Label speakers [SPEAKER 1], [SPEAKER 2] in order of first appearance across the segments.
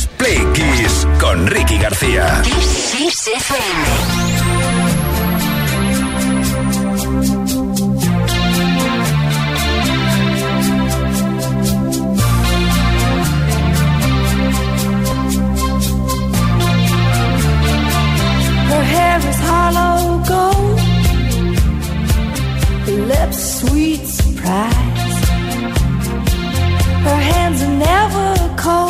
[SPEAKER 1] es Play Kiss con Ricky García.
[SPEAKER 2] Her hair is hollow gold, her lips sweet surprise. Her hands are never cold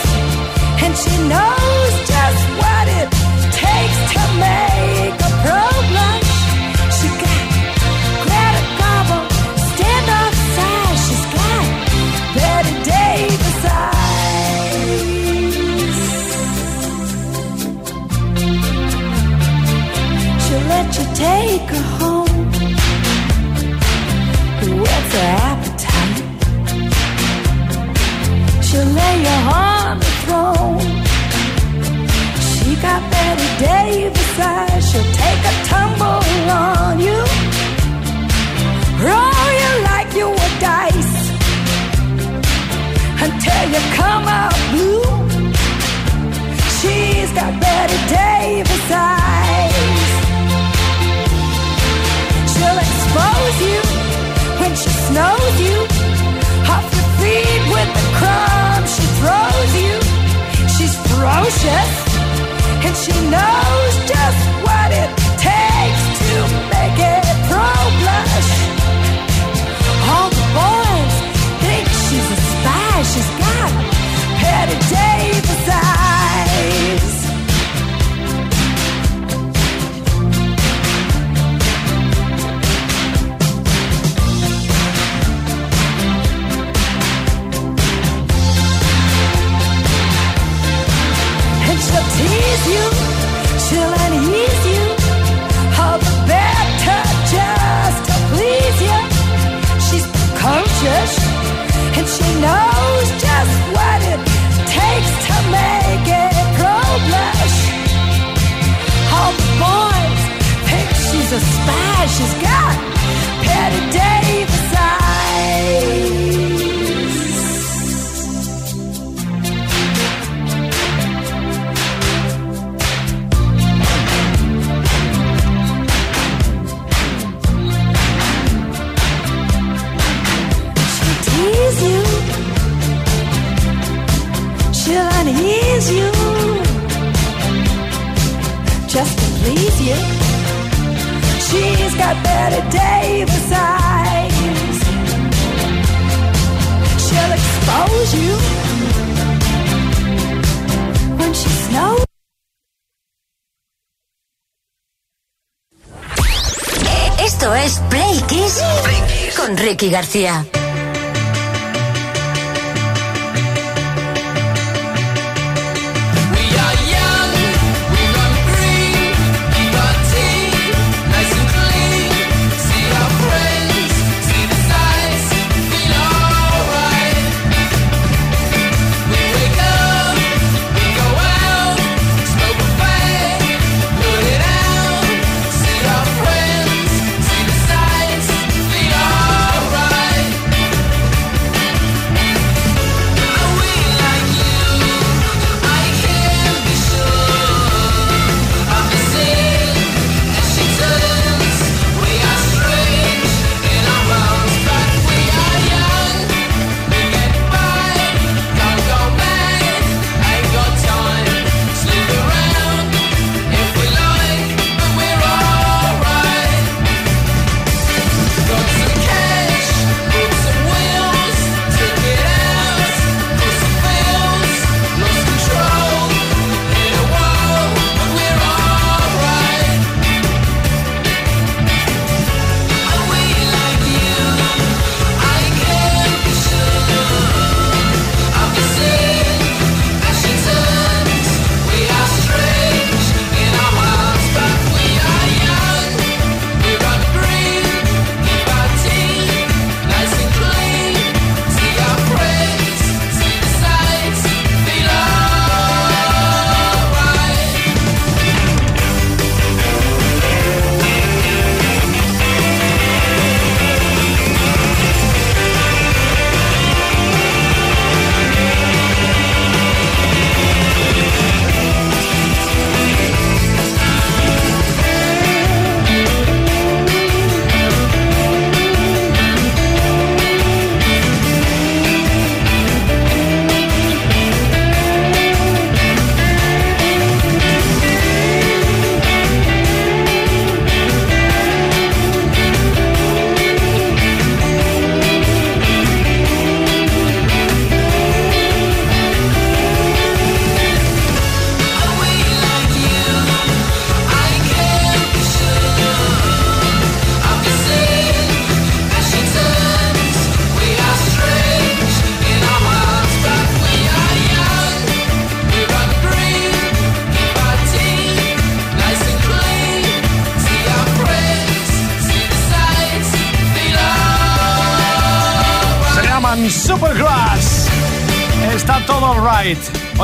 [SPEAKER 2] and she knows just what it takes to make a pro. She got Greta She's got She'll let you take her home. Her appetite? She'll lay you throne. She got Betty Davis eyes. She'll take a tumble on you. Roll you like you were dice until you come out blue. She's got Betty Davis eyes. She'll expose you when she snows you off your feet with a cry ferocious, and she knows just what it takes to make it pro blush. All the boys think she's a spy. She's got petty days. please you, she'll unease you. All the to please you. She's and she knows just what it takes to make it. All the boys think she's a spy, she's got petty days. just to please you. She's got Betty Davis eyes. She'll expose you when she snows.
[SPEAKER 3] Esto es Play Kiss con Ricky García.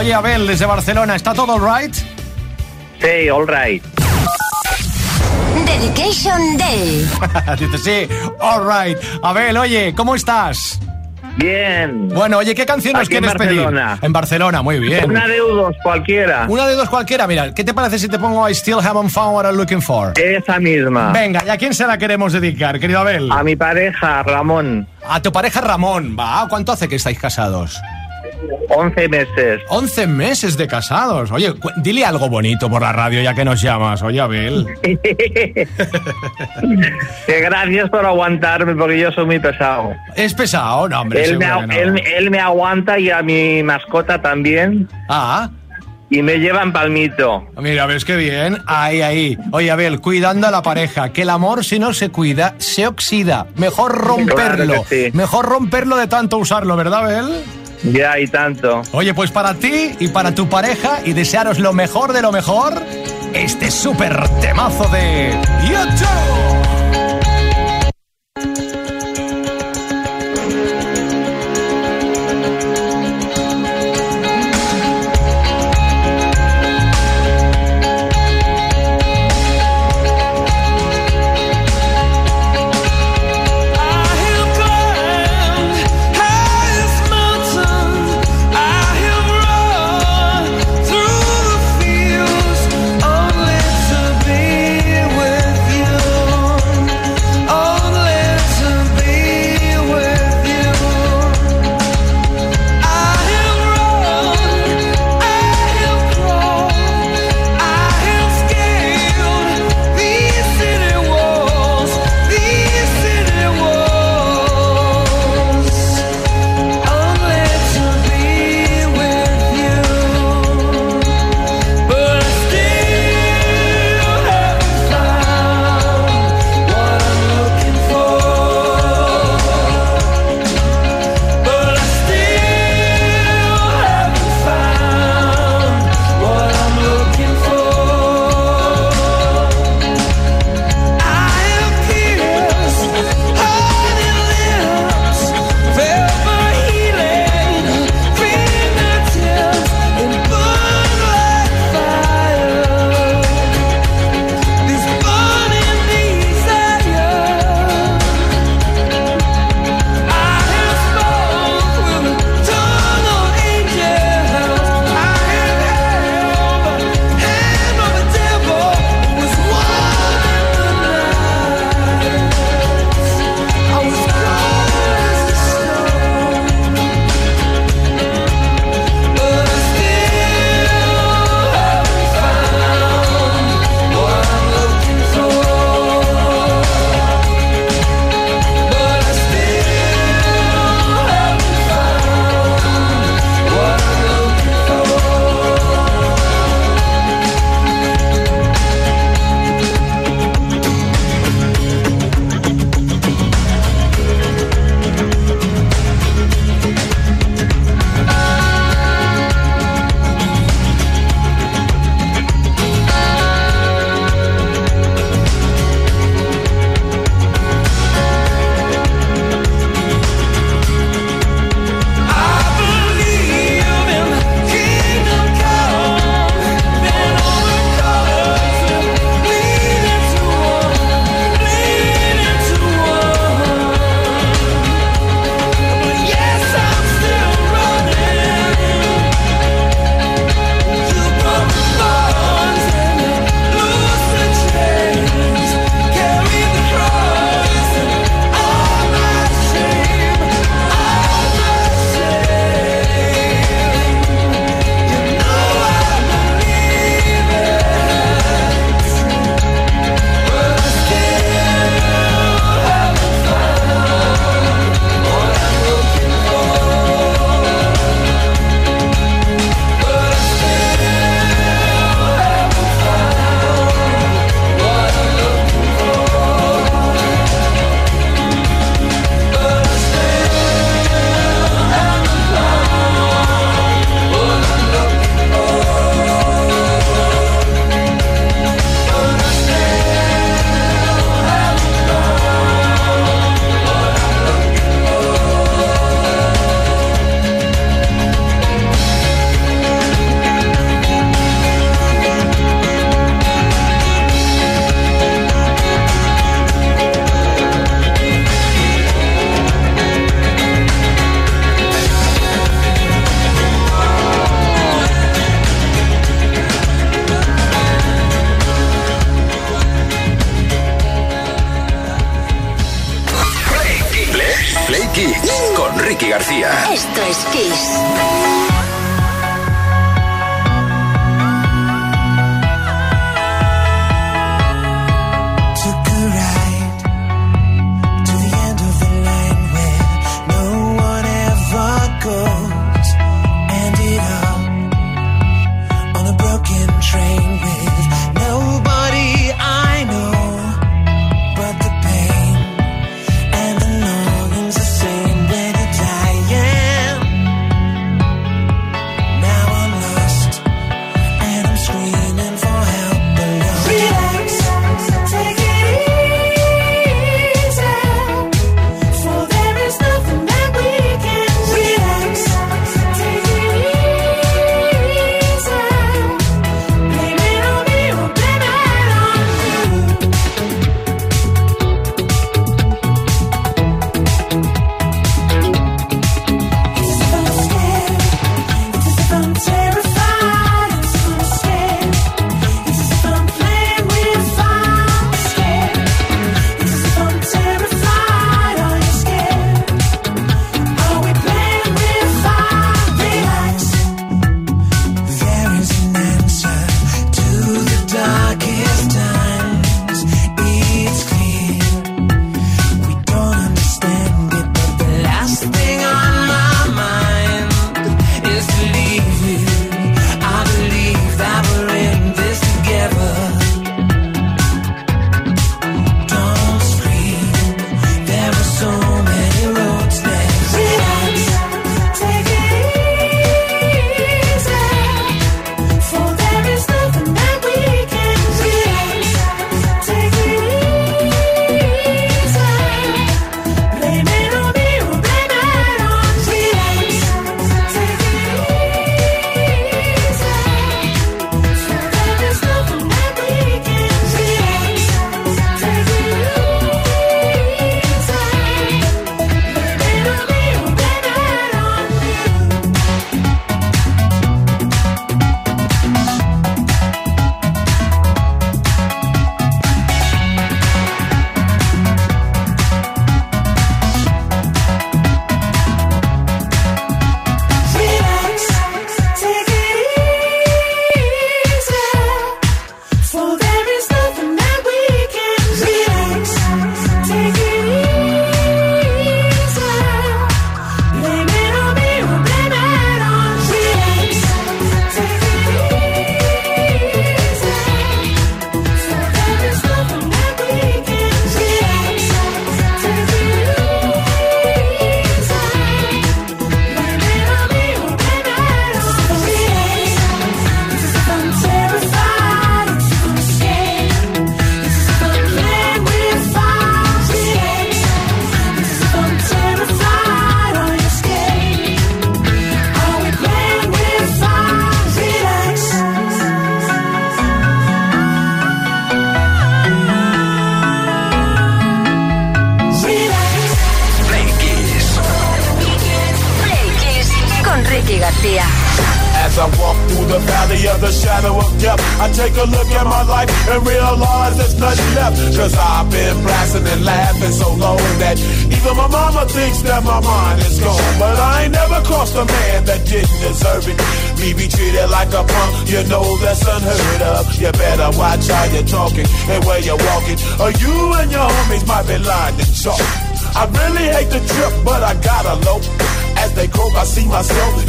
[SPEAKER 4] Oye, Abel, desde Barcelona, ¿está todo right? Sí,
[SPEAKER 5] all right.
[SPEAKER 3] Dedication Day.
[SPEAKER 4] Dice, sí, all right. Abel, oye, ¿cómo estás?
[SPEAKER 5] Bien.
[SPEAKER 4] Bueno, oye, ¿qué canción nos Aquí en quieres pedir?
[SPEAKER 5] Barcelona.
[SPEAKER 4] En Barcelona, muy bien. Una
[SPEAKER 5] de U2, cualquiera.
[SPEAKER 4] Una de dos cualquiera, mira, ¿qué te parece si te pongo I still haven't found what I'm looking for?
[SPEAKER 5] Esa misma.
[SPEAKER 4] Venga, ¿y a quién se la queremos dedicar, querido Abel? A
[SPEAKER 5] mi pareja, Ramón.
[SPEAKER 4] A tu pareja Ramón, va. ¿Cuánto hace que estáis casados?
[SPEAKER 5] 11 meses.
[SPEAKER 4] 11 meses de casados. Oye, dile algo bonito por la radio ya que nos llamas. Oye, Abel.
[SPEAKER 5] que gracias por aguantarme porque yo soy muy pesado.
[SPEAKER 4] Es pesado, no, hombre. Él me, seguro a- que no.
[SPEAKER 5] él, él me aguanta y a mi mascota también.
[SPEAKER 4] Ah,
[SPEAKER 5] Y me llevan palmito.
[SPEAKER 4] mira, ves qué bien. Ahí, ahí. Oye, Abel, cuidando a la pareja. Que el amor, si no se cuida, se oxida. Mejor romperlo. Claro que sí. Mejor romperlo de tanto usarlo, ¿verdad, Abel?
[SPEAKER 5] Ya y tanto.
[SPEAKER 4] Oye, pues para ti y para tu pareja y desearos lo mejor de lo mejor, este súper temazo de YouTube.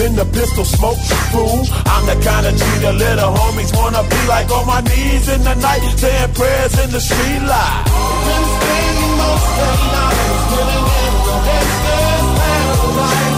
[SPEAKER 6] in the pistol smoke, fool. I'm the kind of G the little homies wanna be like on my knees in the night, saying prayers in the street light. Been spending most of the night, in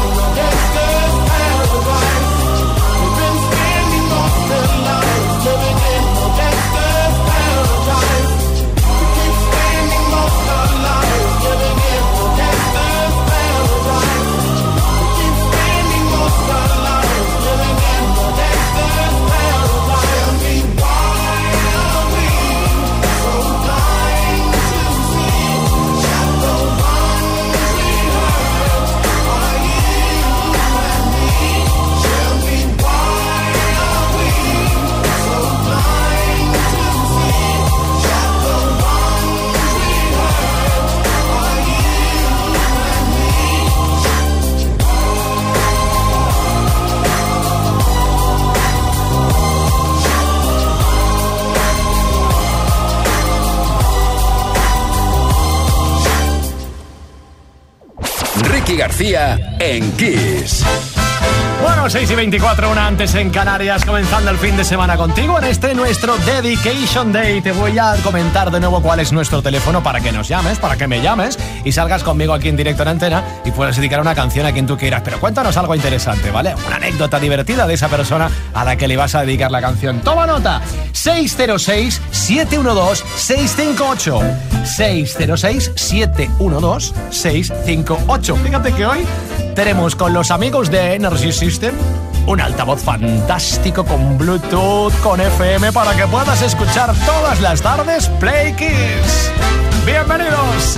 [SPEAKER 1] García en Kiss.
[SPEAKER 4] Bueno, 6 y 24, una antes en Canarias, comenzando el fin de semana contigo en este nuestro Dedication Day. Te voy a comentar de nuevo cuál es nuestro teléfono para que nos llames, para que me llames y salgas conmigo aquí en directo en antena y puedas dedicar una canción a quien tú quieras. Pero cuéntanos algo interesante, ¿vale? Una anécdota divertida de esa persona a la que le vas a dedicar la canción. Toma nota: 606-712-658. 606-712-658. Fíjate que hoy tenemos con los amigos de Energy System un altavoz fantástico con Bluetooth, con FM para que puedas escuchar todas las tardes Play Kiss. Bienvenidos.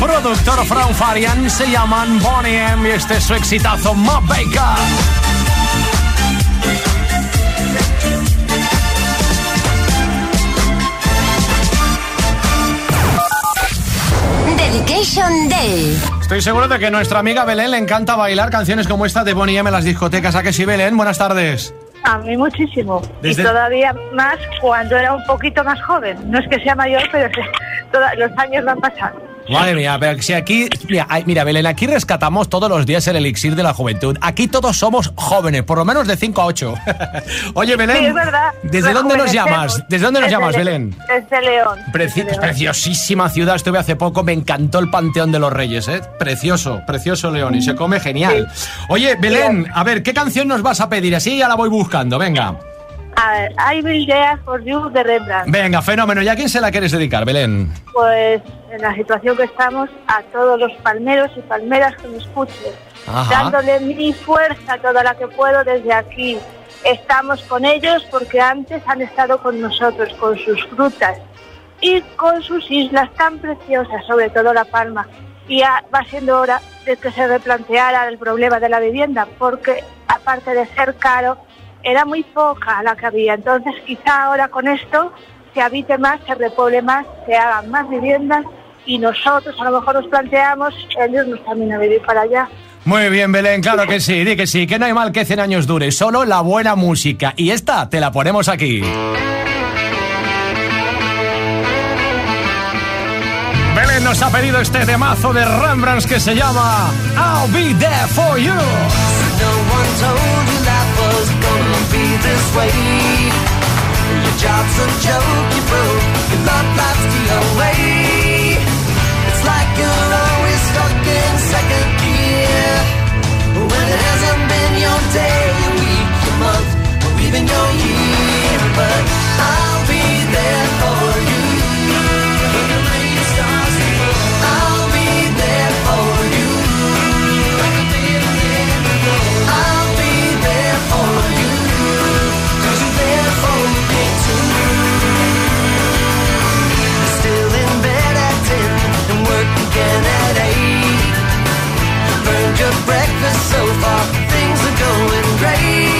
[SPEAKER 4] Productor Frank Farian. Se llaman Bonnie M y este es su exitazo Ma Baker.
[SPEAKER 3] Dedication Day.
[SPEAKER 4] Estoy seguro de que a nuestra amiga Belén le encanta bailar canciones como esta de Bonnie M en las discotecas. ¿A que sí, Belén? Buenas tardes.
[SPEAKER 7] A mí muchísimo. Desde- Y todavía más cuando era un poquito más joven. No es que sea mayor, pero es que toda- los años van pasando.
[SPEAKER 4] Madre mía, pero si aquí. Mira, Belén, aquí rescatamos todos los días el elixir de la juventud. Aquí todos somos jóvenes, por lo menos de 5 a 8. Oye, Belén. Sí, es
[SPEAKER 7] verdad.
[SPEAKER 4] ¿Desde dónde nos llamas? ¿Desde dónde nos llamas, Belén?
[SPEAKER 7] Desde León. Preci- Desde León.
[SPEAKER 4] preciosísima ciudad, estuve hace poco, me encantó el Panteón de los Reyes, ¿eh? Precioso, precioso León y se come genial. Oye, Belén, a ver, ¿qué canción nos vas a pedir? Así ya la voy buscando, venga.
[SPEAKER 7] I Will There For You de Rembrandt.
[SPEAKER 4] Venga, fenómeno. ¿Y a quién se la quieres dedicar, Belén?
[SPEAKER 7] Pues en la situación que estamos, a todos los palmeros y palmeras que me escuchen,
[SPEAKER 4] Ajá.
[SPEAKER 7] dándole mi fuerza, toda la que puedo desde aquí. Estamos con ellos porque antes han estado con nosotros, con sus frutas y con sus islas tan preciosas, sobre todo La Palma. Y ya va siendo hora de que se replanteara el problema de la vivienda, porque aparte de ser caro, era muy poca la que había. Entonces quizá ahora con esto se habite más, se repueble más, se hagan más viviendas y nosotros a lo mejor nos planteamos el irnos también a vivir para allá.
[SPEAKER 4] Muy bien, Belén, claro que sí, di que sí, que no hay mal que 100 años dure, solo la buena música. Y esta te la ponemos aquí. Belén nos ha pedido este temazo de Rembrandts que se llama I'll Be There For You.
[SPEAKER 8] Be this way. Your job's a joke, you broke. Your love life's the away. It's like you're always stuck in second gear. When it hasn't been your day, your week, your month, or even your Your breakfast so far, things are going great.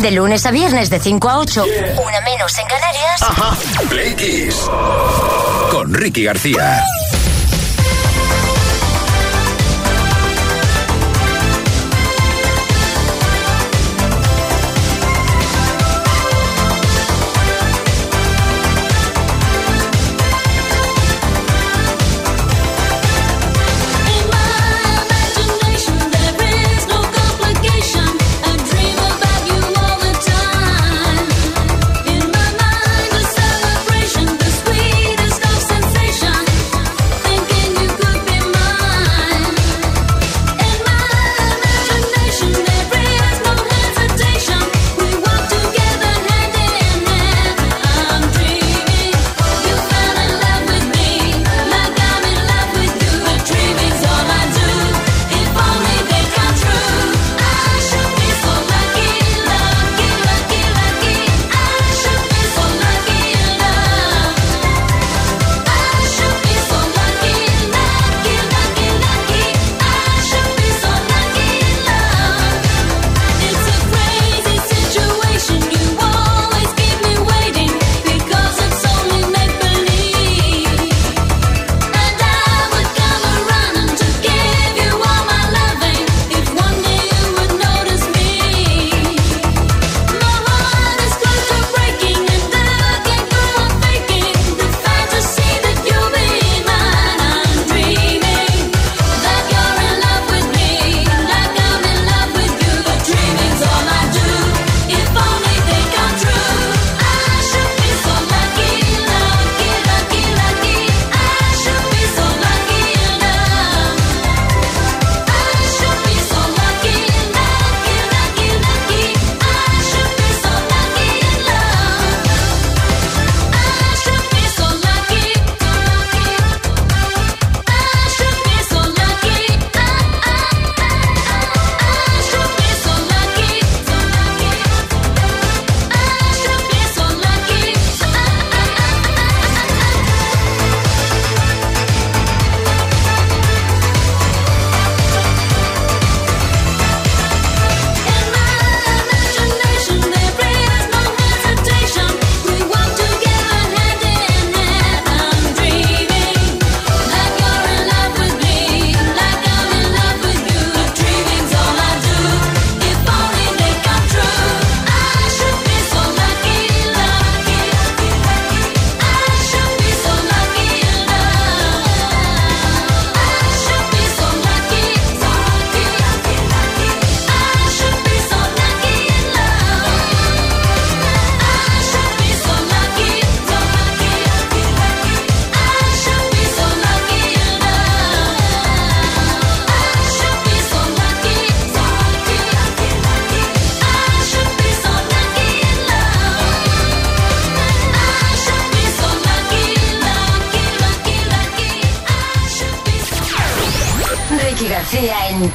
[SPEAKER 3] De lunes a viernes de 5 a 8, una menos en Canarias.
[SPEAKER 1] Play Kiss. Con Ricky García.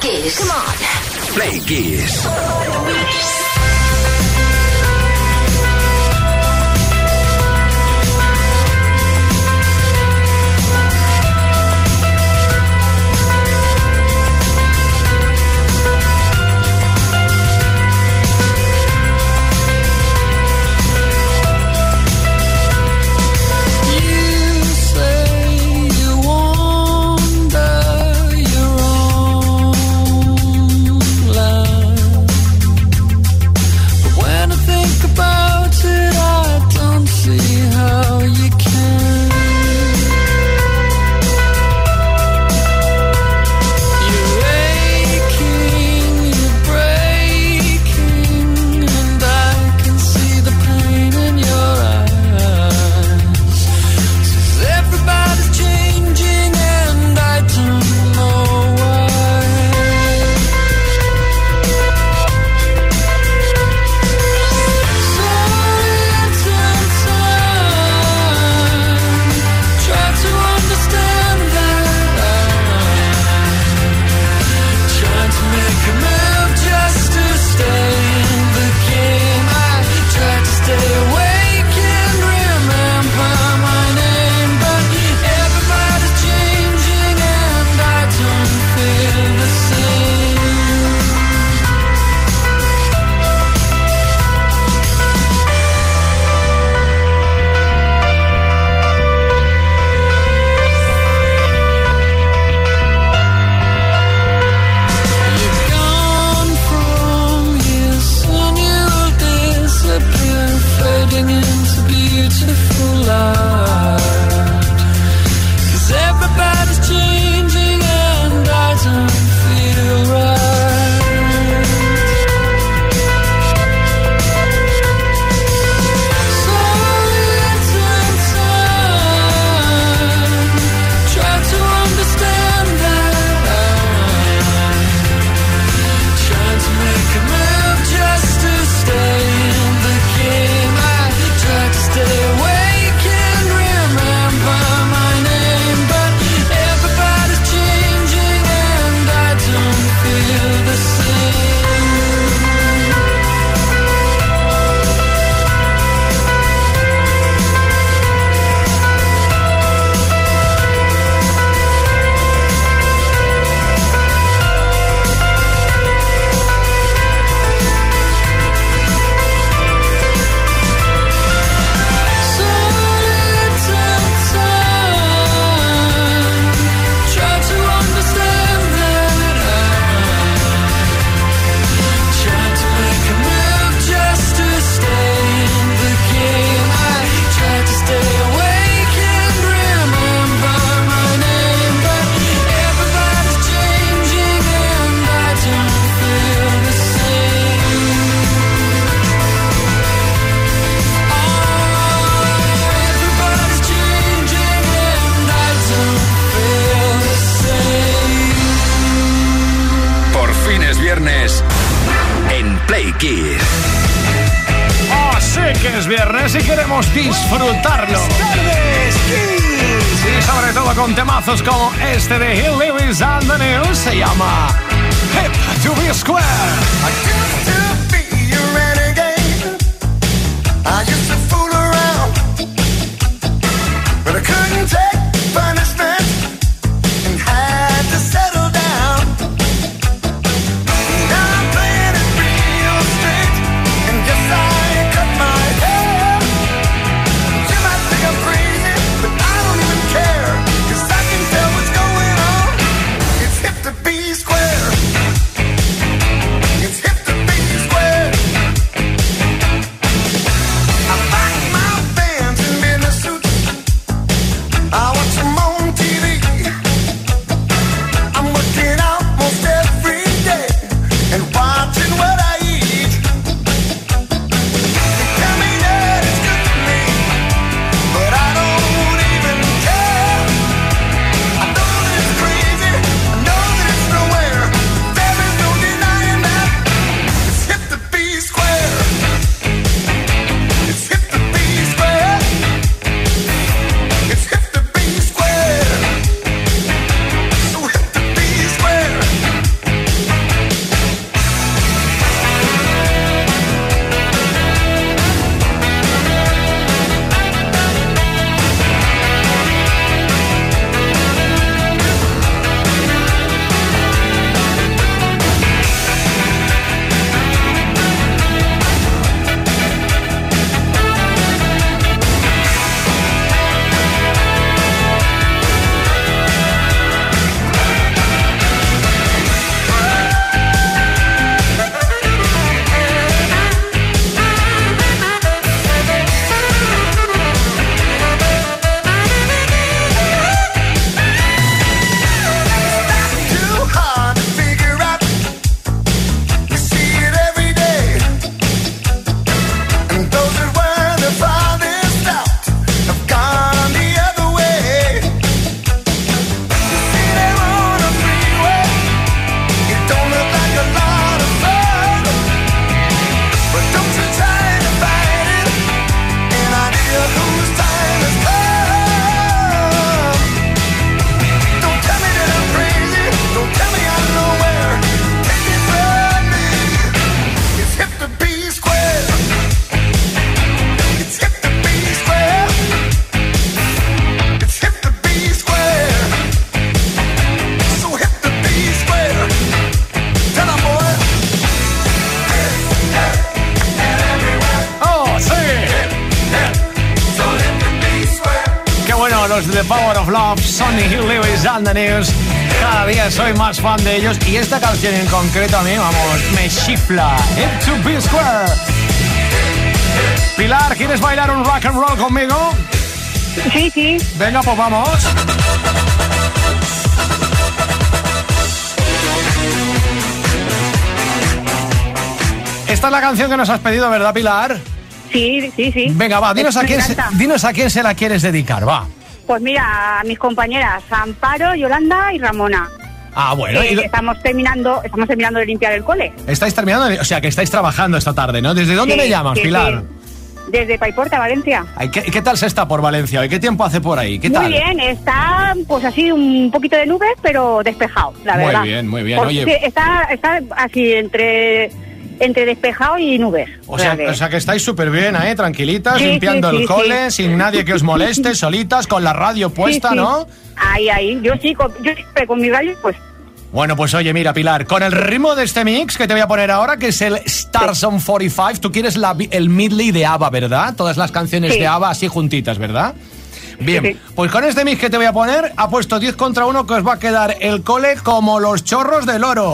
[SPEAKER 3] Kiss. Come on.
[SPEAKER 1] Play Kiss.
[SPEAKER 4] como este de Hill Lewis and the News se llama Hip to be Square. The Power of Love, Sonny Hill Lewis and the News. Cada día soy más fan de ellos y esta canción en concreto a mí, vamos, me chifla. Hip to be square. Pilar, ¿quieres bailar un rock and roll conmigo?
[SPEAKER 9] Sí, sí.
[SPEAKER 4] Venga, pues vamos. Esta es la canción que nos has pedido, ¿verdad, Pilar?
[SPEAKER 9] Sí, sí, sí.
[SPEAKER 4] Venga, va, dinos a quién se, dinos a quién se la quieres dedicar, va.
[SPEAKER 9] Pues mira, a mis compañeras Amparo, Yolanda y Ramona.
[SPEAKER 4] Ah, bueno, Eh, y
[SPEAKER 9] estamos terminando, estamos terminando de limpiar el cole.
[SPEAKER 4] estáis terminando, o sea, que estáis trabajando esta tarde, ¿no? ¿Desde dónde Sí, me llamas, Pilar? sí.
[SPEAKER 9] Desde Paiporta, Valencia.
[SPEAKER 4] Ay, ¿qué, qué tal se está por Valencia hoy? ¿Qué tiempo hace por ahí? ¿Qué Muy tal?
[SPEAKER 9] bien, está pues así un poquito de nubes, pero despejado, la Muy verdad.
[SPEAKER 4] bien, muy bien. Oye.
[SPEAKER 9] está, está así entre, entre despejado y nubes. O sea, que- o
[SPEAKER 4] sea que estáis súper bien, ¿eh? Tranquilitas, Sí, limpiando sí, el cole, sin nadie que os moleste, solitas, con la radio puesta. ¿no?
[SPEAKER 9] Ahí, ahí. Yo sí, con, yo siempre con mi radio, pues
[SPEAKER 4] Bueno, pues oye, mira, Pilar, con el ritmo de este mix que te voy a poner ahora, que es el Stars on 45, tú quieres la, el medley de ABBA, ¿verdad? Todas las canciones de ABBA así juntitas, ¿verdad? Bien, pues con este mix que te voy a poner, ha puesto 10 contra 1 que os va a quedar el cole como los chorros del oro.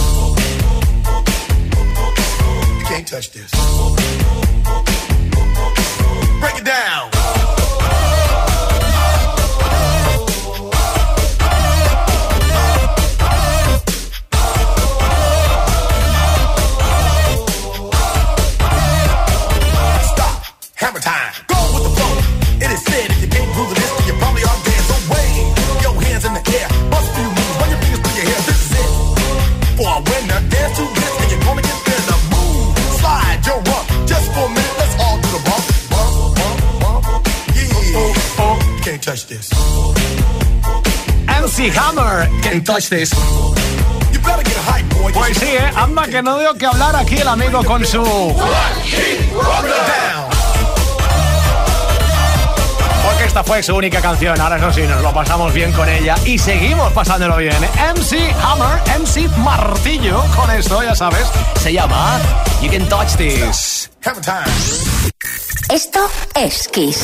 [SPEAKER 10] Touch this. Break it down.
[SPEAKER 4] MC Hammer, Can't Touch This.
[SPEAKER 10] You better get hype, boy. Pues sí, ¿eh? anda que
[SPEAKER 4] no dio que hablar aquí el amigo con su... Porque esta fue su única canción, ahora eso sí, nos lo pasamos bien con ella y seguimos pasándolo bien. MC Hammer, MC Martillo, con esto, ya sabes, se llama You Can Touch This.
[SPEAKER 3] Esto es Kiss.